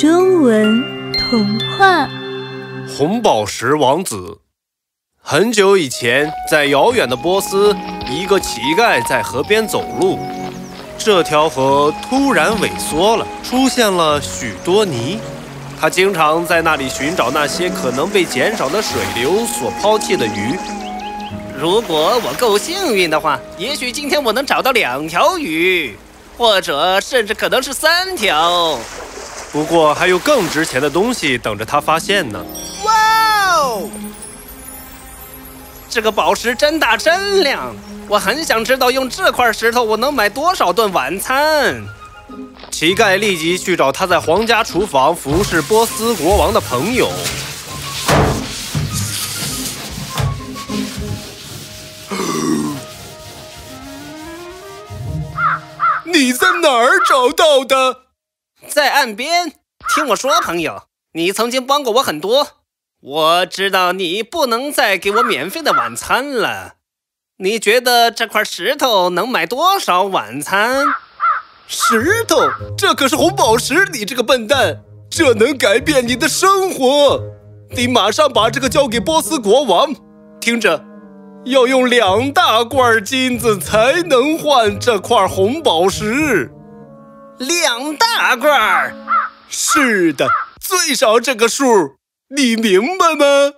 中文童话《红宝石王子》。很久以前，在遥远的波斯，一个乞丐在河边走路，这条河突然萎缩了，出现了许多泥。他经常在那里寻找那些可能被减少的水流所抛弃的鱼。如果我够幸运的话，也许今天我能找到两条鱼，或者甚至可能是三条。不过还有更值钱的东西等着他发现呢！哇哦，这个宝石真大真亮！我很想知道用这块石头我能买多少顿晚餐。乞丐立即去找他在皇家厨房服侍波斯国王的朋友。你在哪儿找到的？在岸边，听我说，朋友，你曾经帮过我很多。我知道你不能再给我免费的晚餐了。你觉得这块石头能买多少晚餐？石头？这可是红宝石！你这个笨蛋，这能改变你的生活。你马上把这个交给波斯国王。听着，要用两大罐金子才能换这块红宝石。两大罐儿，是的，最少这个数，你明白吗？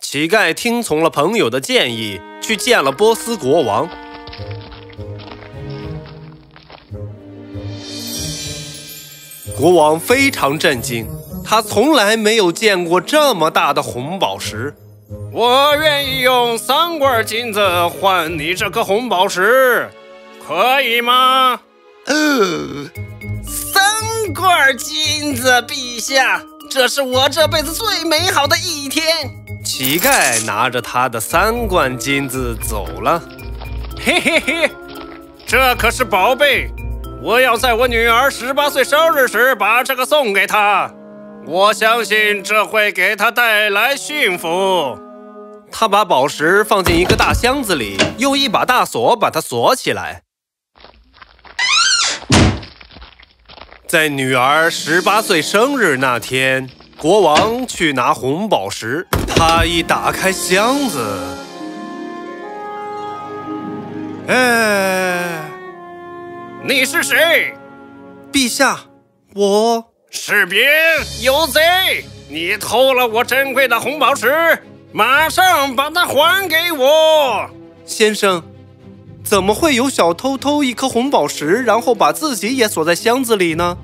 乞丐听从了朋友的建议，去见了波斯国王。国王非常震惊，他从来没有见过这么大的红宝石。我愿意用三罐金子换你这颗红宝石，可以吗？呃。罐金子，陛下，这是我这辈子最美好的一天。乞丐拿着他的三罐金子走了。嘿嘿嘿，这可是宝贝，我要在我女儿十八岁生日时把这个送给她。我相信这会给她带来幸福。他把宝石放进一个大箱子里，用一把大锁把它锁起来。在女儿十八岁生日那天，国王去拿红宝石。他一打开箱子，哎，你是谁？陛下，我士兵有贼！你偷了我珍贵的红宝石，马上把它还给我！先生，怎么会有小偷偷一颗红宝石，然后把自己也锁在箱子里呢？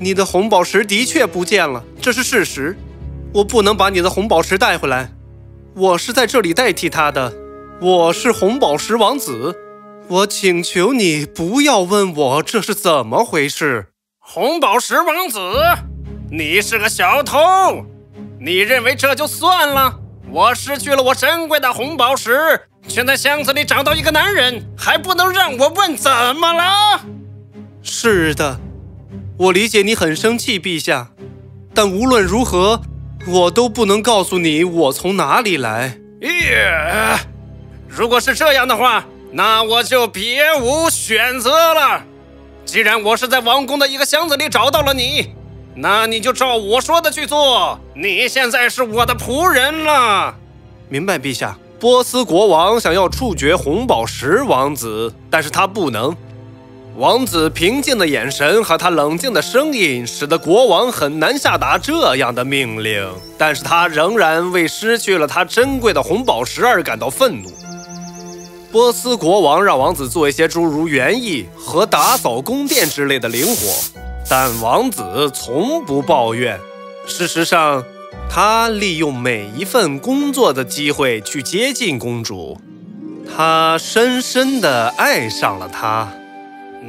你的红宝石的确不见了，这是事实。我不能把你的红宝石带回来，我是在这里代替他的。我是红宝石王子，我请求你不要问我这是怎么回事。红宝石王子，你是个小偷，你认为这就算了？我失去了我珍贵的红宝石，却在箱子里找到一个男人，还不能让我问怎么了？是的。我理解你很生气，陛下，但无论如何，我都不能告诉你我从哪里来。耶！如果是这样的话，那我就别无选择了。既然我是在王宫的一个箱子里找到了你，那你就照我说的去做。你现在是我的仆人了。明白，陛下。波斯国王想要处决红宝石王子，但是他不能。王子平静的眼神和他冷静的声音，使得国王很难下达这样的命令。但是他仍然为失去了他珍贵的红宝石而感到愤怒。波斯国王让王子做一些诸如园艺和打扫宫殿之类的灵活，但王子从不抱怨。事实上，他利用每一份工作的机会去接近公主，他深深地爱上了她。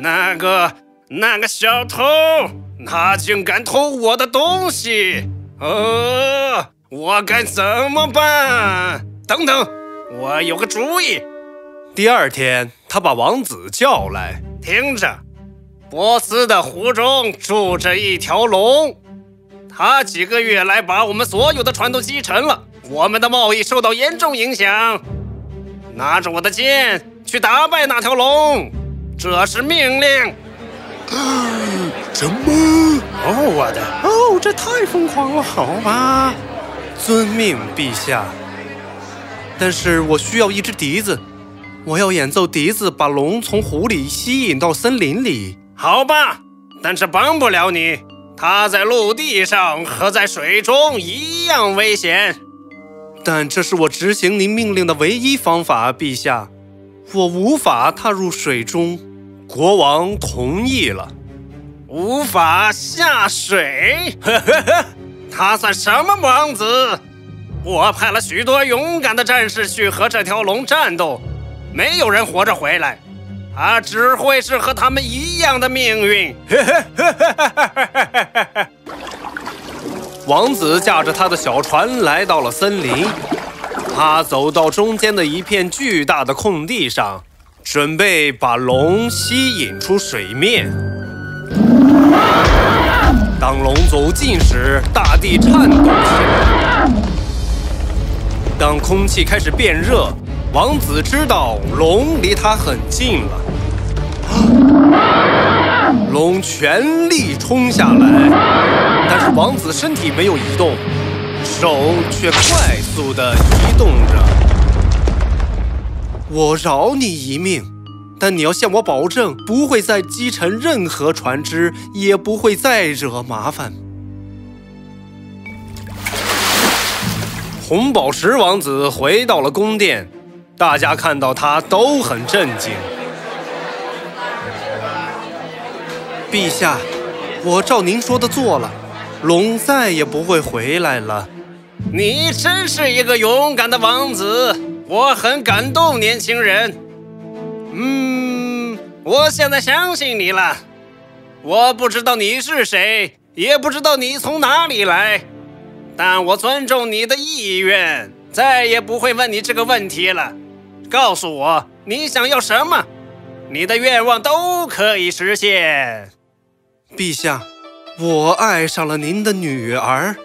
那个那个小偷，他竟敢偷我的东西！呃，我该怎么办？等等，我有个主意。第二天，他把王子叫来，听着，波斯的湖中住着一条龙，他几个月来把我们所有的船都击沉了，我们的贸易受到严重影响。拿着我的剑去打败那条龙。这是命令。什么？哦，我的，哦，这太疯狂了，好吧。遵命，陛下。但是我需要一只笛子，我要演奏笛子，把龙从湖里吸引到森林里。好吧，但是帮不了你，它在陆地上和在水中一样危险。但这是我执行您命令的唯一方法，陛下。我无法踏入水中。国王同意了。无法下水？呵呵呵，他算什么王子？我派了许多勇敢的战士去和这条龙战斗，没有人活着回来。他只会是和他们一样的命运。王子驾着他的小船来到了森林，他走到中间的一片巨大的空地上，准备把龙吸引出水面。当龙走近时，大地颤抖起来。当空气开始变热，王子知道龙离他很近了。龙全力冲下来，但是王子身体没有移动，手却快速地移动着。我饶你一命，但你要向我保证，不会再击沉任何船只，也不会再惹麻烦。红宝石王子回到了宫殿，大家看到他都很震惊。陛下，我照您说的做了，龙再也不会回来了。你真是一个勇敢的王子，我很感动，年轻人。嗯，我现在相信你了。我不知道你是谁，也不知道你从哪里来，但我尊重你的意愿，再也不会问你这个问题了。告诉我，你想要什么？你的愿望都可以实现。陛下，我爱上了您的女儿。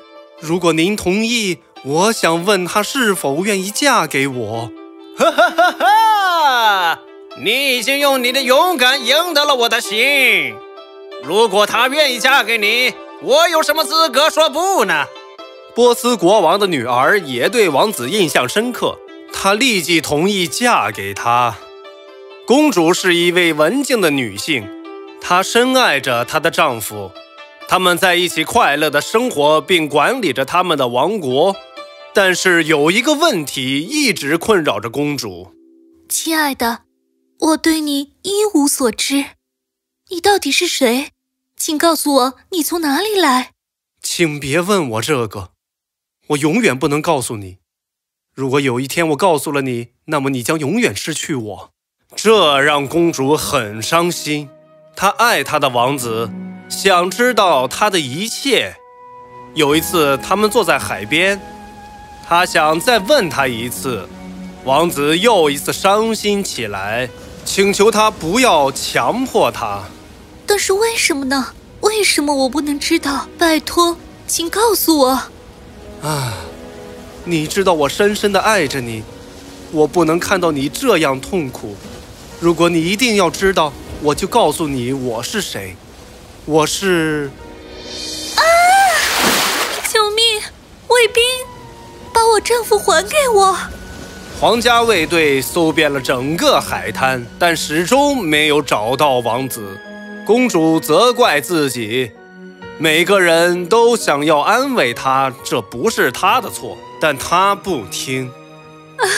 如果您同意，我想问她是否愿意嫁给我。哈哈哈哈！你已经用你的勇敢赢得了我的心。如果她愿意嫁给你，我有什么资格说不呢？波斯国王的女儿也对王子印象深刻，她立即同意嫁给他。公主是一位文静的女性。她深爱着她的丈夫，他们在一起快乐的生活，并管理着他们的王国。但是有一个问题一直困扰着公主。亲爱的，我对你一无所知，你到底是谁？请告诉我你从哪里来。请别问我这个，我永远不能告诉你。如果有一天我告诉了你，那么你将永远失去我。这让公主很伤心。他爱他的王子，想知道他的一切。有一次，他们坐在海边，他想再问他一次。王子又一次伤心起来，请求他不要强迫他。但是为什么呢？为什么我不能知道？拜托，请告诉我。啊，你知道我深深的爱着你，我不能看到你这样痛苦。如果你一定要知道。我就告诉你我是谁，我是啊！救命！卫兵，把我丈夫还给我！皇家卫队搜遍了整个海滩，但始终没有找到王子。公主责怪自己，每个人都想要安慰她，这不是她的错，但她不听。啊，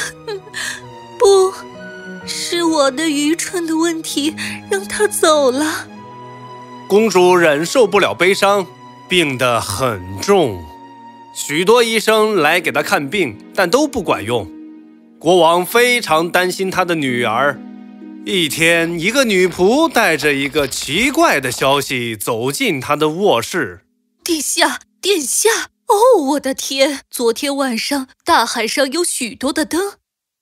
我的愚蠢的问题让他走了。公主忍受不了悲伤，病得很重，许多医生来给她看病，但都不管用。国王非常担心他的女儿。一天，一个女仆带着一个奇怪的消息走进他的卧室。殿下，殿下！哦，我的天！昨天晚上大海上有许多的灯。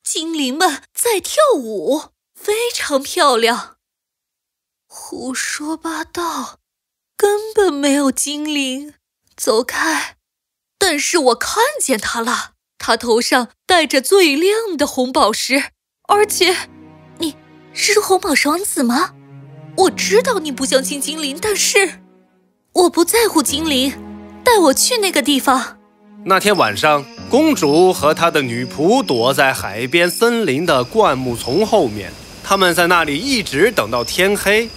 精灵们在跳舞，非常漂亮。胡说八道，根本没有精灵。走开！但是我看见他了，他头上戴着最亮的红宝石，而且，你是红宝石王子吗？我知道你不相信精灵，但是，我不在乎精灵，带我去那个地方。那天晚上，公主和她的女仆躲在海边森林的灌木丛后面，他们在那里一直等到天黑。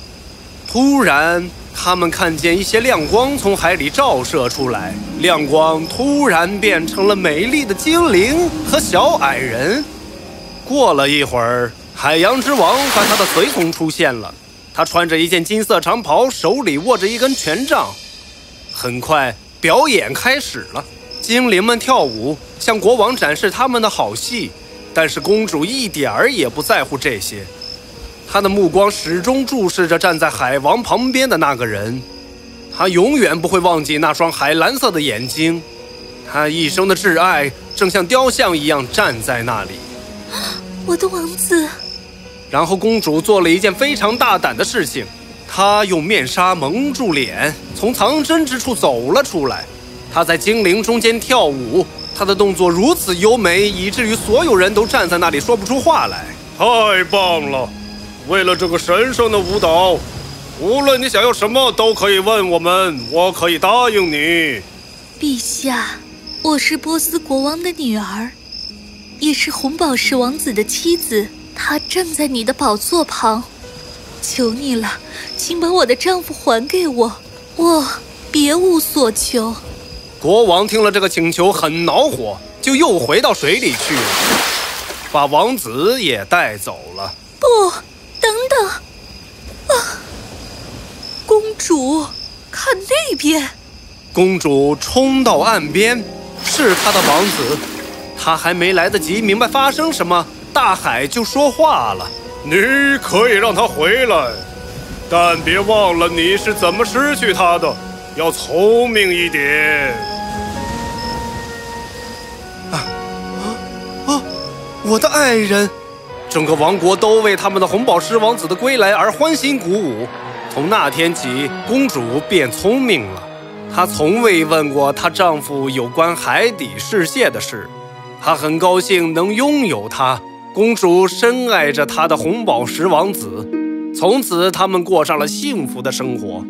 突然，他们看见一些亮光从海里照射出来，亮光突然变成了美丽的精灵和小矮人。过了一会儿，海洋之王和他的随从出现了。他穿着一件金色长袍，手里握着一根权杖。很快，表演开始了。精灵们跳舞，向国王展示他们的好戏，但是公主一点儿也不在乎这些，她的目光始终注视着站在海王旁边的那个人，她永远不会忘记那双海蓝色的眼睛，她一生的挚爱正像雕像一样站在那里。我的王子。然后公主做了一件非常大胆的事情，她用面纱蒙住脸，从藏身之处走了出来。她在精灵中间跳舞，他的动作如此优美，以至于所有人都站在那里说不出话来。太棒了！为了这个神圣的舞蹈，无论你想要什么，都可以问我们，我可以答应你。陛下，我是波斯国王的女儿，也是红宝石王子的妻子。她站在你的宝座旁，求你了，请把我的丈夫还给我，我别无所求。国王听了这个请求，很恼火，就又回到水里去了，把王子也带走了。不，等等！啊，公主，看那边！公主冲到岸边，是她的王子。她还没来得及明白发生什么，大海就说话了：“你可以让他回来，但别忘了你是怎么失去他的。”要聪明一点！啊啊啊！我的爱人，整个王国都为他们的红宝石王子的归来而欢欣鼓舞。从那天起，公主变聪明了。她从未问过她丈夫有关海底世界的事。她很高兴能拥有他。公主深爱着她的红宝石王子。从此，他们过上了幸福的生活。